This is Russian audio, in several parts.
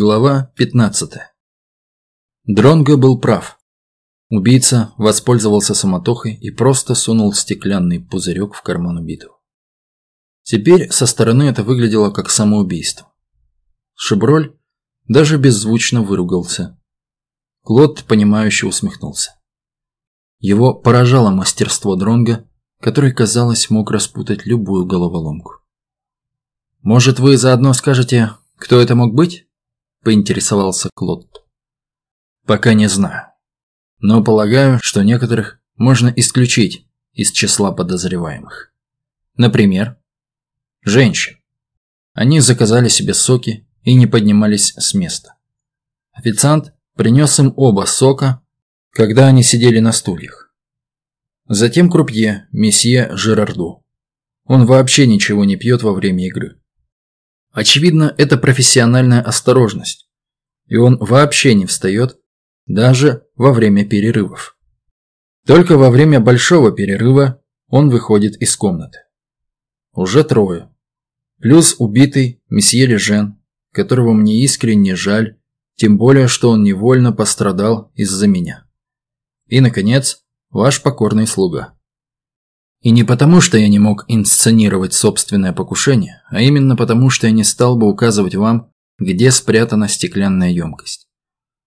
Глава 15. Дронго был прав. Убийца воспользовался самотохой и просто сунул стеклянный пузырек в карман убитого. Теперь со стороны это выглядело как самоубийство. Шеброль даже беззвучно выругался. Клод, понимающе усмехнулся. Его поражало мастерство Дронга, который, казалось, мог распутать любую головоломку. «Может, вы заодно скажете, кто это мог быть?» – поинтересовался Клод. «Пока не знаю. Но полагаю, что некоторых можно исключить из числа подозреваемых. Например, женщин. Они заказали себе соки и не поднимались с места. Официант принес им оба сока, когда они сидели на стульях. Затем крупье, месье Жерарду. Он вообще ничего не пьет во время игры. Очевидно, это профессиональная осторожность. И он вообще не встает, даже во время перерывов. Только во время большого перерыва он выходит из комнаты. Уже трое. Плюс убитый месье Лежен, которого мне искренне жаль, тем более, что он невольно пострадал из-за меня. И, наконец, ваш покорный слуга. И не потому, что я не мог инсценировать собственное покушение, а именно потому, что я не стал бы указывать вам, где спрятана стеклянная емкость.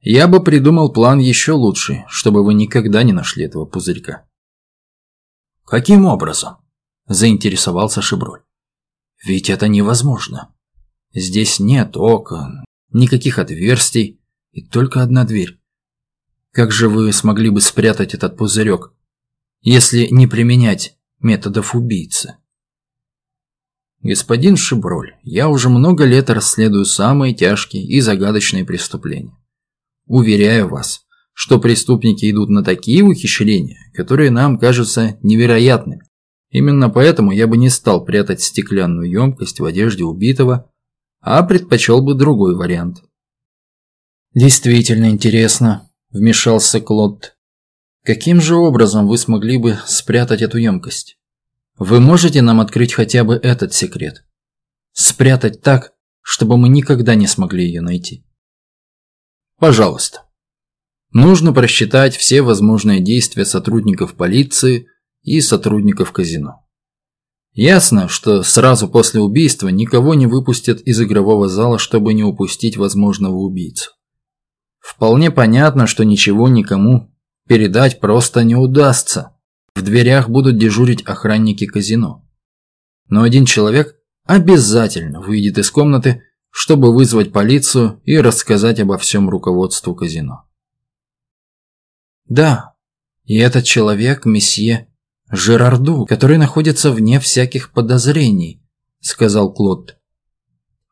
Я бы придумал план еще лучший, чтобы вы никогда не нашли этого пузырька. «Каким образом?» – заинтересовался Шиброль. «Ведь это невозможно. Здесь нет окон, никаких отверстий и только одна дверь. Как же вы смогли бы спрятать этот пузырек, если не применять методов убийцы. Господин Шиброль, я уже много лет расследую самые тяжкие и загадочные преступления. Уверяю вас, что преступники идут на такие ухищрения, которые нам кажутся невероятными. Именно поэтому я бы не стал прятать стеклянную емкость в одежде убитого, а предпочел бы другой вариант. «Действительно интересно», – вмешался Клод. Каким же образом вы смогли бы спрятать эту емкость? Вы можете нам открыть хотя бы этот секрет? Спрятать так, чтобы мы никогда не смогли ее найти. Пожалуйста. Нужно просчитать все возможные действия сотрудников полиции и сотрудников казино. Ясно, что сразу после убийства никого не выпустят из игрового зала, чтобы не упустить возможного убийцу. Вполне понятно, что ничего никому передать просто не удастся. В дверях будут дежурить охранники казино. Но один человек обязательно выйдет из комнаты, чтобы вызвать полицию и рассказать обо всем руководству казино. Да, и этот человек месье Жерарду, который находится вне всяких подозрений, сказал Клод.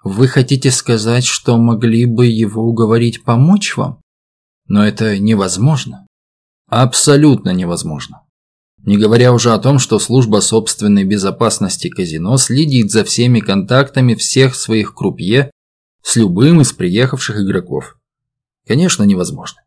Вы хотите сказать, что могли бы его уговорить помочь вам? Но это невозможно. Абсолютно невозможно. Не говоря уже о том, что служба собственной безопасности казино следит за всеми контактами всех своих крупье с любым из приехавших игроков. Конечно, невозможно.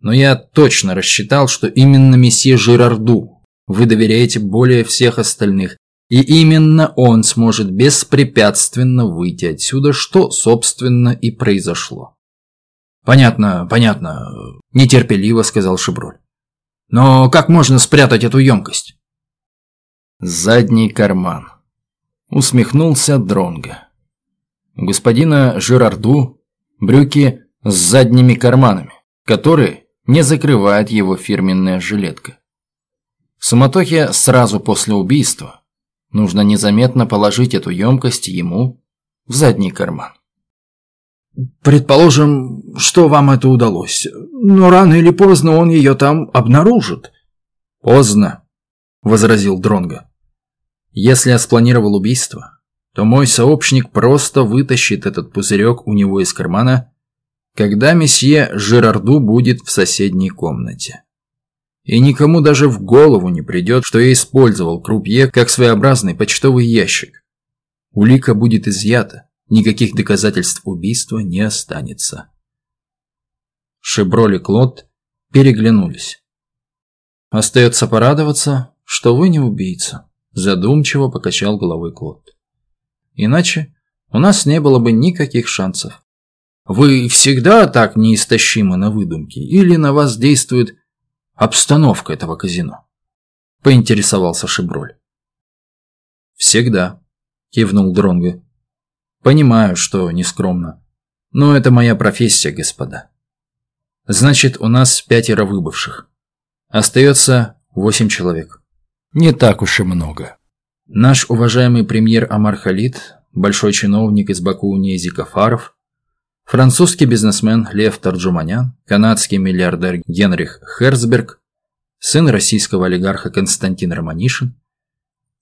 Но я точно рассчитал, что именно месье Жирарду вы доверяете более всех остальных, и именно он сможет беспрепятственно выйти отсюда, что, собственно, и произошло. «Понятно, понятно», – нетерпеливо сказал Шиброль. «Но как можно спрятать эту емкость?» «Задний карман», – усмехнулся Дронго. У господина Жирарду брюки с задними карманами, которые не закрывает его фирменная жилетка. В суматохе сразу после убийства нужно незаметно положить эту емкость ему в задний карман. Предположим, что вам это удалось, но рано или поздно он ее там обнаружит. Поздно, возразил Дронго. Если я спланировал убийство, то мой сообщник просто вытащит этот пузырек у него из кармана, когда месье Жерарду будет в соседней комнате. И никому даже в голову не придет, что я использовал крупье как своеобразный почтовый ящик. Улика будет изъята, никаких доказательств убийства не останется. Шеброль и Клод переглянулись. «Остается порадоваться, что вы не убийца», – задумчиво покачал головой Клод. «Иначе у нас не было бы никаких шансов. Вы всегда так неистощимы на выдумки или на вас действует обстановка этого казино? Поинтересовался Шиброль. Всегда, кивнул Дронго. Понимаю, что нескромно, но это моя профессия, господа. Значит, у нас пятеро выбывших. Остается восемь человек. Не так уж и много. Наш уважаемый премьер Амар Халид, большой чиновник из Баку Нези Кафаров, французский бизнесмен Лев Тарджуманян, канадский миллиардер Генрих Херцберг, сын российского олигарха Константин Романишин,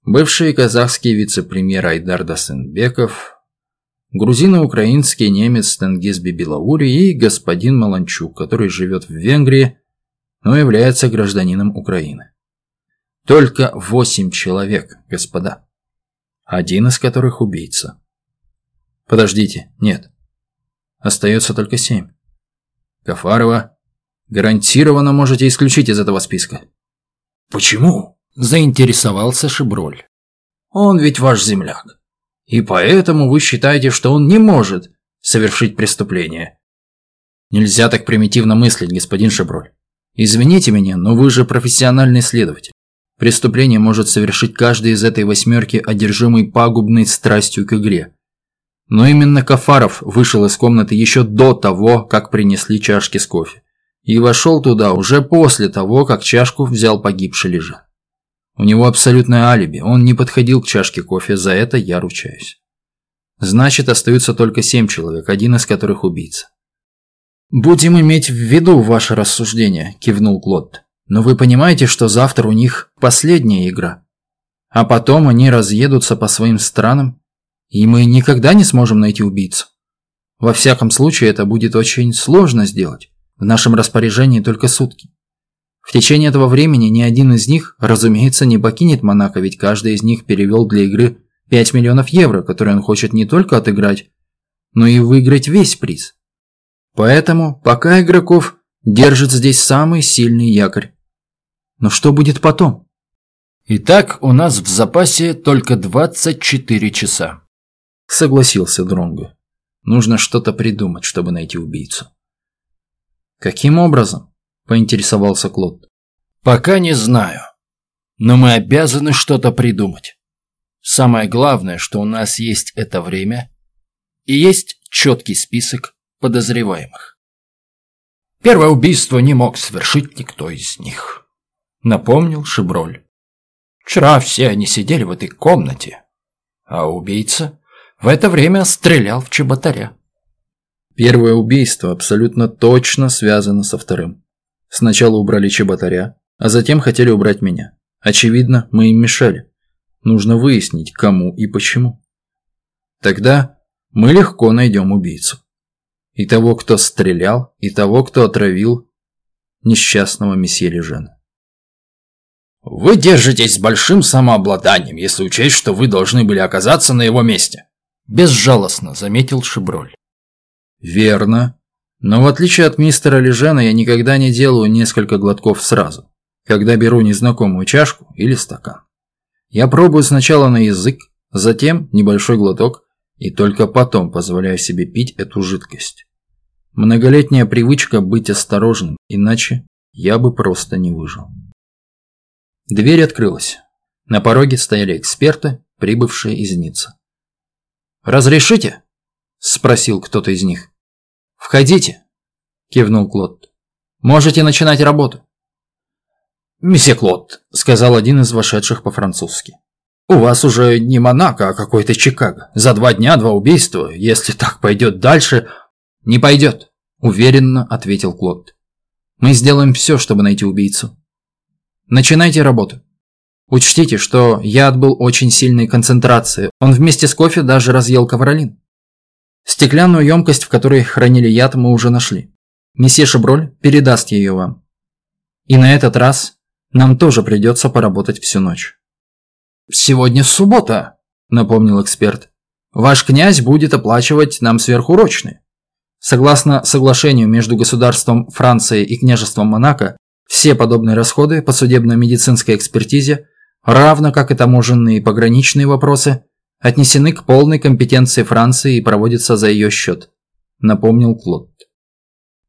бывший казахский вице-премьер Айдар Дасенбеков, грузино-украинский немец Тенгиз Бибилаури и господин Маланчук, который живет в Венгрии, но является гражданином Украины. Только восемь человек, господа. Один из которых убийца. Подождите, нет. Остается только семь. Кафарова, гарантированно можете исключить из этого списка. Почему? Заинтересовался Шиброль. Он ведь ваш земляк. И поэтому вы считаете, что он не может совершить преступление. Нельзя так примитивно мыслить, господин Шиброль. Извините меня, но вы же профессиональный следователь. Преступление может совершить каждый из этой восьмерки, одержимый пагубной страстью к игре. Но именно Кафаров вышел из комнаты еще до того, как принесли чашки с кофе. И вошел туда уже после того, как чашку взял погибший Лежан. У него абсолютное алиби, он не подходил к чашке кофе, за это я ручаюсь. Значит, остаются только семь человек, один из которых убийца. «Будем иметь в виду ваше рассуждение», – кивнул Клод. Но вы понимаете, что завтра у них последняя игра. А потом они разъедутся по своим странам, и мы никогда не сможем найти убийцу. Во всяком случае, это будет очень сложно сделать. В нашем распоряжении только сутки. В течение этого времени ни один из них, разумеется, не покинет Монако, ведь каждый из них перевел для игры 5 миллионов евро, которые он хочет не только отыграть, но и выиграть весь приз. Поэтому пока игроков держит здесь самый сильный якорь. Но что будет потом? Итак, у нас в запасе только 24 часа. Согласился Дронго. Нужно что-то придумать, чтобы найти убийцу. Каким образом? Поинтересовался Клод. Пока не знаю. Но мы обязаны что-то придумать. Самое главное, что у нас есть это время и есть четкий список подозреваемых. Первое убийство не мог совершить никто из них напомнил Шиброль. Вчера все они сидели в этой комнате, а убийца в это время стрелял в чеботаря. Первое убийство абсолютно точно связано со вторым. Сначала убрали чеботаря, а затем хотели убрать меня. Очевидно, мы им мешали. Нужно выяснить, кому и почему. Тогда мы легко найдем убийцу. И того, кто стрелял, и того, кто отравил несчастного месье Лежена. Вы держитесь с большим самообладанием, если учесть, что вы должны были оказаться на его месте. Безжалостно заметил Шиброль. Верно. Но в отличие от мистера Лежена, я никогда не делаю несколько глотков сразу, когда беру незнакомую чашку или стакан. Я пробую сначала на язык, затем небольшой глоток, и только потом позволяю себе пить эту жидкость. Многолетняя привычка быть осторожным, иначе я бы просто не выжил. Дверь открылась. На пороге стояли эксперты, прибывшие из Ниццы. «Разрешите?» – спросил кто-то из них. «Входите», – кивнул Клод. «Можете начинать работу». «Месье Клод», – сказал один из вошедших по-французски. «У вас уже не Монако, а какой-то Чикаго. За два дня два убийства. Если так пойдет дальше...» «Не пойдет», – уверенно ответил Клод. «Мы сделаем все, чтобы найти убийцу. Начинайте работу. Учтите, что яд был очень сильной концентрации. Он вместе с кофе даже разъел ковролин. Стеклянную емкость, в которой хранили яд, мы уже нашли. Месье Шеброль передаст ее вам. И на этот раз нам тоже придется поработать всю ночь. «Сегодня суббота», – напомнил эксперт. «Ваш князь будет оплачивать нам сверхурочные». Согласно соглашению между государством Франции и княжеством Монако, все подобные расходы по судебно-медицинской экспертизе, равно как и таможенные и пограничные вопросы, отнесены к полной компетенции Франции и проводятся за ее счет. напомнил Клод.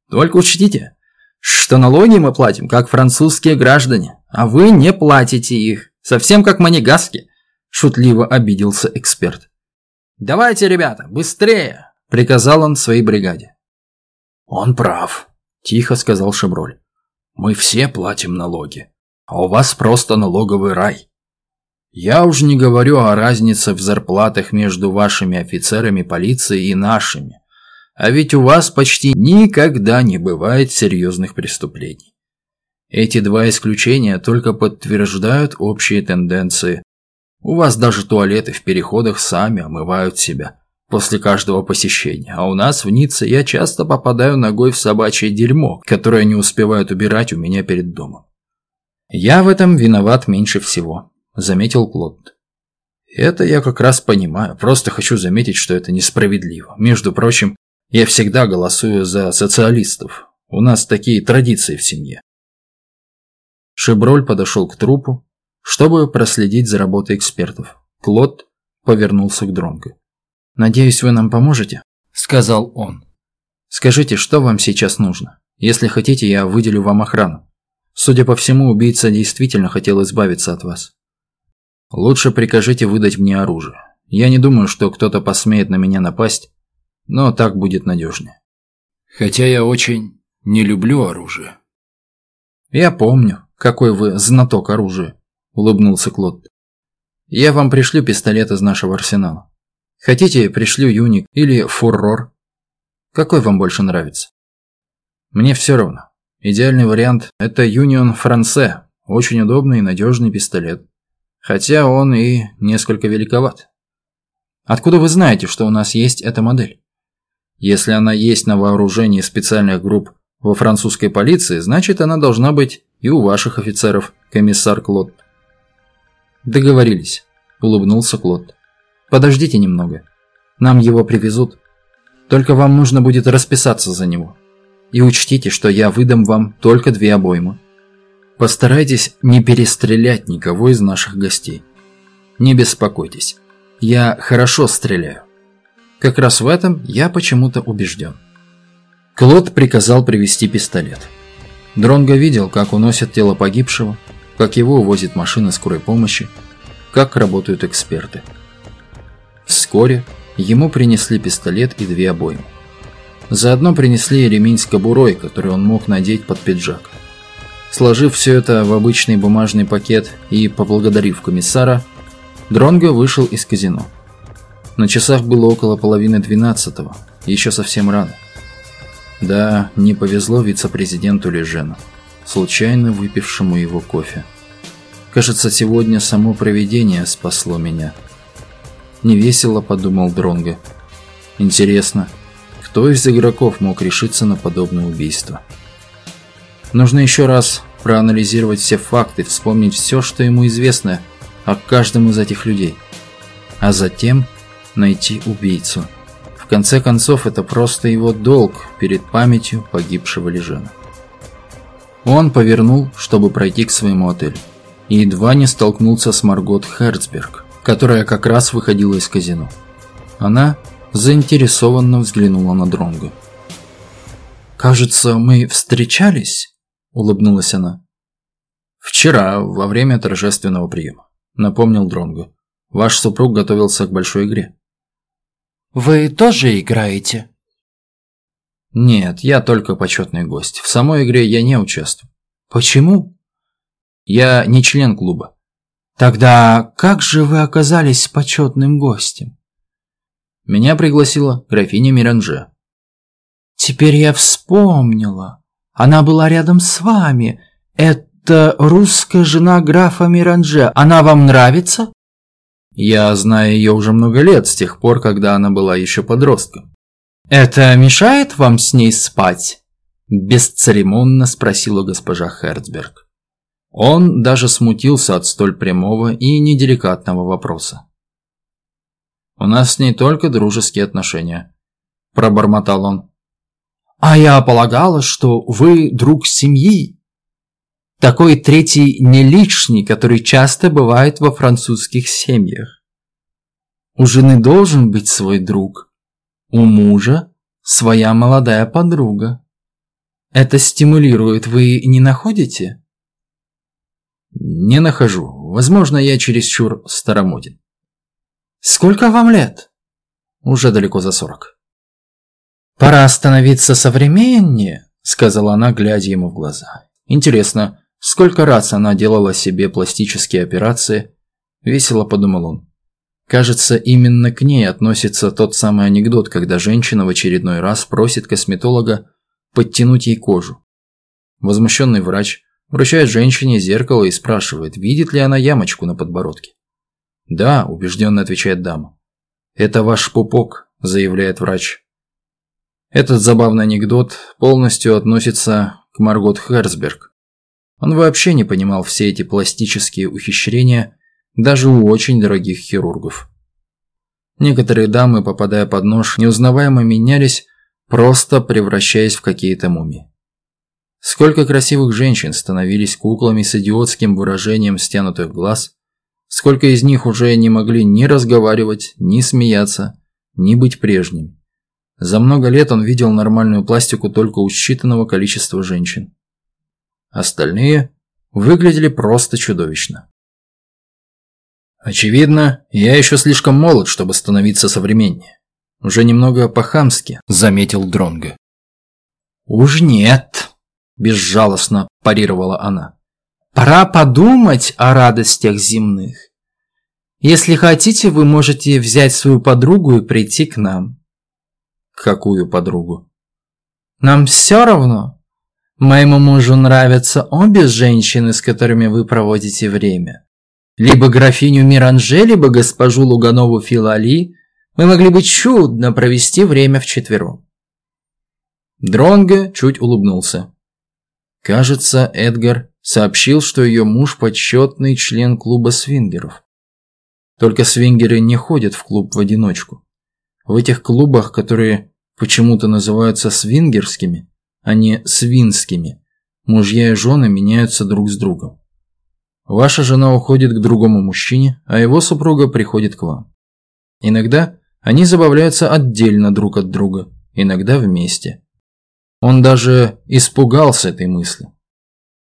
Только учтите, что налоги мы платим, как французские граждане, а вы не платите их, совсем как манегаски, шутливо обиделся эксперт. «Давайте, ребята, быстрее!» – приказал он своей бригаде. «Он прав», – тихо сказал Шеброль. «Мы все платим налоги, а у вас просто налоговый рай. Я уж не говорю о разнице в зарплатах между вашими офицерами полиции и нашими. А ведь у вас почти никогда не бывает серьезных преступлений. Эти два исключения только подтверждают общие тенденции. У вас даже туалеты в переходах сами омывают себя после каждого посещения, а у нас в Ницце я часто попадаю ногой в собачье дерьмо, которое не успевают убирать у меня перед домом. Я в этом виноват меньше всего заметил Клод. Это я как раз понимаю, просто хочу заметить, что это несправедливо. Между прочим, я всегда голосую за социалистов. У нас такие традиции в семье. Шеброль подошел к трупу, чтобы проследить за работой экспертов. Клод повернулся к Дронго. «Надеюсь, вы нам поможете?» – сказал он. «Скажите, что вам сейчас нужно? Если хотите, я выделю вам охрану. Судя по всему, убийца действительно хотел избавиться от вас. Лучше прикажите выдать мне оружие. Я не думаю, что кто-то посмеет на меня напасть, но так будет надежнее. Хотя я очень не люблю оружие. Я помню, какой вы знаток оружия, улыбнулся Клод. Я вам пришлю пистолет из нашего арсенала. Хотите, пришлю юник или фуррор? Какой вам больше нравится? Мне все равно. Идеальный вариант – это Union Франце, очень удобный и надежный пистолет хотя он и несколько великоват. Откуда вы знаете, что у нас есть эта модель? Если она есть на вооружении специальных групп во французской полиции, значит она должна быть и у ваших офицеров, комиссар Клод. Договорились, улыбнулся Клод. Подождите немного. Нам его привезут. Только вам нужно будет расписаться за него. И учтите, что я выдам вам только две обоймы. Постарайтесь не перестрелять никого из наших гостей. Не беспокойтесь, я хорошо стреляю. Как раз в этом я почему-то убежден. Клод приказал привести пистолет. Дронго видел, как уносят тело погибшего, как его увозит машина скорой помощи, как работают эксперты. Вскоре ему принесли пистолет и две обоймы. Заодно принесли ремень с кобурой, который он мог надеть под пиджак. Сложив все это в обычный бумажный пакет и поблагодарив комиссара, Дронго вышел из казино. На часах было около половины двенадцатого, еще совсем рано. Да, не повезло вице-президенту Лежену, случайно выпившему его кофе. Кажется, сегодня само проведение спасло меня. Невесело подумал Дронго. Интересно, кто из игроков мог решиться на подобное убийство? Нужно еще раз проанализировать все факты, вспомнить все, что ему известно о каждом из этих людей. А затем найти убийцу. В конце концов, это просто его долг перед памятью погибшего Лежена. Он повернул, чтобы пройти к своему отелю. И едва не столкнулся с Маргот Херцберг, которая как раз выходила из казино. Она заинтересованно взглянула на Дронго. «Кажется, мы встречались?» Улыбнулась она. Вчера, во время торжественного приема, напомнил Дронго. Ваш супруг готовился к большой игре. Вы тоже играете? Нет, я только почетный гость. В самой игре я не участвую. Почему? Я не член клуба. Тогда как же вы оказались почетным гостем? Меня пригласила графиня Миранже. Теперь я вспомнила. Она была рядом с вами. Это русская жена графа Миранже. Она вам нравится?» «Я знаю ее уже много лет, с тех пор, когда она была еще подростком». «Это мешает вам с ней спать?» Бесцеремонно спросила госпожа Херцберг. Он даже смутился от столь прямого и неделикатного вопроса. «У нас с ней только дружеские отношения», – пробормотал он. А я полагала, что вы друг семьи. Такой третий не лишний, который часто бывает во французских семьях. У жены должен быть свой друг. У мужа своя молодая подруга. Это стимулирует, вы не находите? Не нахожу. Возможно, я чересчур старомоден. Сколько вам лет? Уже далеко за сорок. Пора становиться современнее, сказала она, глядя ему в глаза. Интересно, сколько раз она делала себе пластические операции? Весело подумал он. Кажется, именно к ней относится тот самый анекдот, когда женщина в очередной раз просит косметолога подтянуть ей кожу. Возмущенный врач вручает женщине зеркало и спрашивает, видит ли она ямочку на подбородке. «Да», – убежденно отвечает дама. «Это ваш пупок», – заявляет врач. Этот забавный анекдот полностью относится к Маргот Херсберг. Он вообще не понимал все эти пластические ухищрения даже у очень дорогих хирургов. Некоторые дамы, попадая под нож, неузнаваемо менялись, просто превращаясь в какие-то мумии. Сколько красивых женщин становились куклами с идиотским выражением стянутых глаз, сколько из них уже не могли ни разговаривать, ни смеяться, ни быть прежними. За много лет он видел нормальную пластику только у считанного количества женщин. Остальные выглядели просто чудовищно. Очевидно, я еще слишком молод, чтобы становиться современнее. Уже немного по-хамски, заметил Дронго. Уж нет, безжалостно парировала она. Пора подумать о радостях земных. Если хотите, вы можете взять свою подругу и прийти к нам. Какую подругу? Нам все равно. Моему мужу нравятся обе женщины, с которыми вы проводите время. Либо графиню Миранже, либо госпожу Луганову Филали мы могли бы чудно провести время вчетвером. Дронго чуть улыбнулся. Кажется, Эдгар сообщил, что ее муж почетный член клуба свингеров. Только свингеры не ходят в клуб в одиночку. В этих клубах, которые почему-то называются свингерскими, а не свинскими, мужья и жены меняются друг с другом. Ваша жена уходит к другому мужчине, а его супруга приходит к вам. Иногда они забавляются отдельно друг от друга, иногда вместе. Он даже испугался этой мысли.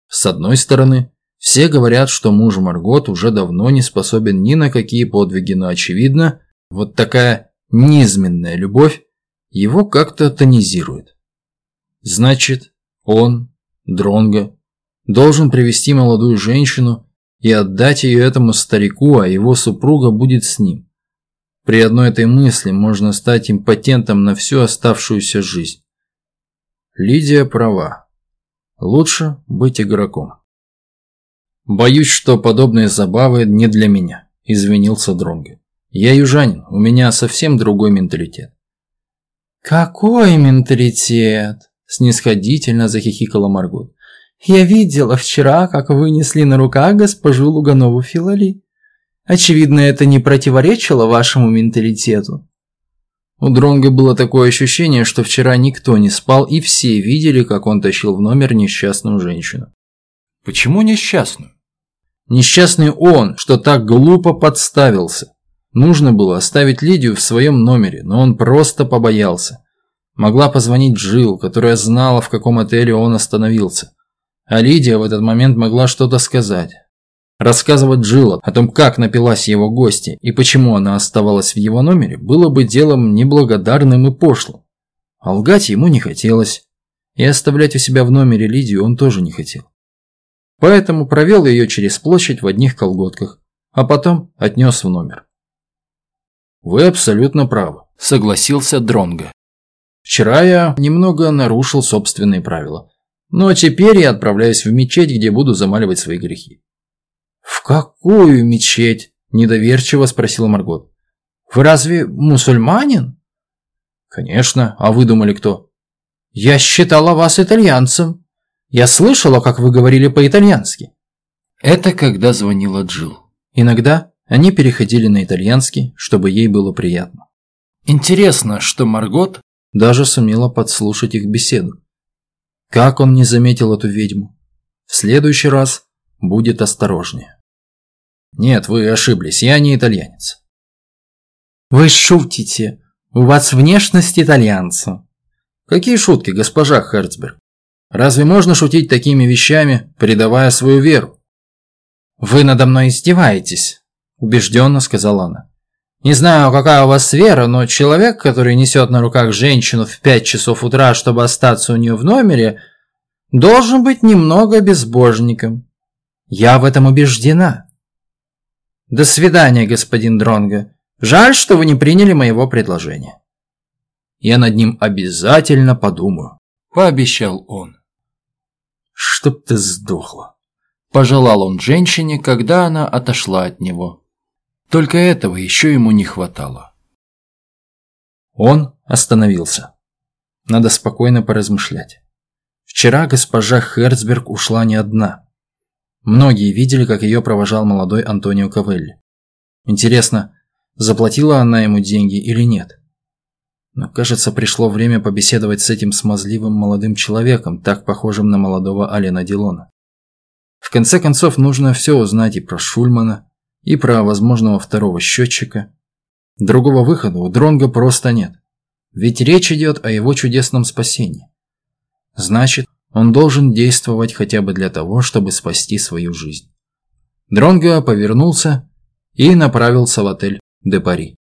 С одной стороны, все говорят, что муж Маргот уже давно не способен ни на какие подвиги, но очевидно, вот такая низменная любовь его как-то тонизирует. Значит, он, Дронго, должен привести молодую женщину и отдать ее этому старику, а его супруга будет с ним. При одной этой мысли можно стать импотентом на всю оставшуюся жизнь. Лидия права. Лучше быть игроком. Боюсь, что подобные забавы не для меня, извинился Дронго. Я южанин, у меня совсем другой менталитет. Какой менталитет? снисходительно захихикала Маргот. Я видела вчера, как вынесли на руках госпожу Луганову Филали. Очевидно, это не противоречило вашему менталитету. У Дронга было такое ощущение, что вчера никто не спал, и все видели, как он тащил в номер несчастную женщину. Почему несчастную? Несчастный он, что так глупо подставился. Нужно было оставить Лидию в своем номере, но он просто побоялся. Могла позвонить Джилл, которая знала, в каком отеле он остановился. А Лидия в этот момент могла что-то сказать. Рассказывать Джилла о том, как напилась его гости и почему она оставалась в его номере, было бы делом неблагодарным и пошлым. А лгать ему не хотелось. И оставлять у себя в номере Лидию он тоже не хотел. Поэтому провел ее через площадь в одних колготках, а потом отнес в номер. «Вы абсолютно правы», – согласился Дронго. «Вчера я немного нарушил собственные правила. Ну а теперь я отправляюсь в мечеть, где буду замаливать свои грехи. В какую мечеть? Недоверчиво спросила Маргот. Вы разве мусульманин? Конечно, а вы думали кто? Я считала вас итальянцем. Я слышала, как вы говорили по-итальянски. Это когда звонила Джил. Иногда они переходили на итальянский, чтобы ей было приятно. Интересно, что Маргот даже сумела подслушать их беседу. Как он не заметил эту ведьму? В следующий раз будет осторожнее. Нет, вы ошиблись, я не итальянец. Вы шутите. У вас внешность итальянца. Какие шутки, госпожа Херцберг? Разве можно шутить такими вещами, предавая свою веру? «Вы надо мной издеваетесь», – убежденно сказала она. «Не знаю, какая у вас вера, но человек, который несет на руках женщину в пять часов утра, чтобы остаться у нее в номере, должен быть немного безбожником. Я в этом убеждена. До свидания, господин Дронго. Жаль, что вы не приняли моего предложения». «Я над ним обязательно подумаю», – пообещал он. «Чтоб ты сдохла». Пожелал он женщине, когда она отошла от него. Только этого еще ему не хватало. Он остановился. Надо спокойно поразмышлять. Вчера госпожа Херцберг ушла не одна. Многие видели, как ее провожал молодой Антонио Кавелли. Интересно, заплатила она ему деньги или нет? Но, кажется, пришло время побеседовать с этим смазливым молодым человеком, так похожим на молодого Алена Дилона. В конце концов, нужно все узнать и про Шульмана, и про возможного второго счетчика. Другого выхода у Дронга просто нет. Ведь речь идет о его чудесном спасении. Значит, он должен действовать хотя бы для того, чтобы спасти свою жизнь. Дронго повернулся и направился в отель «Де Пари».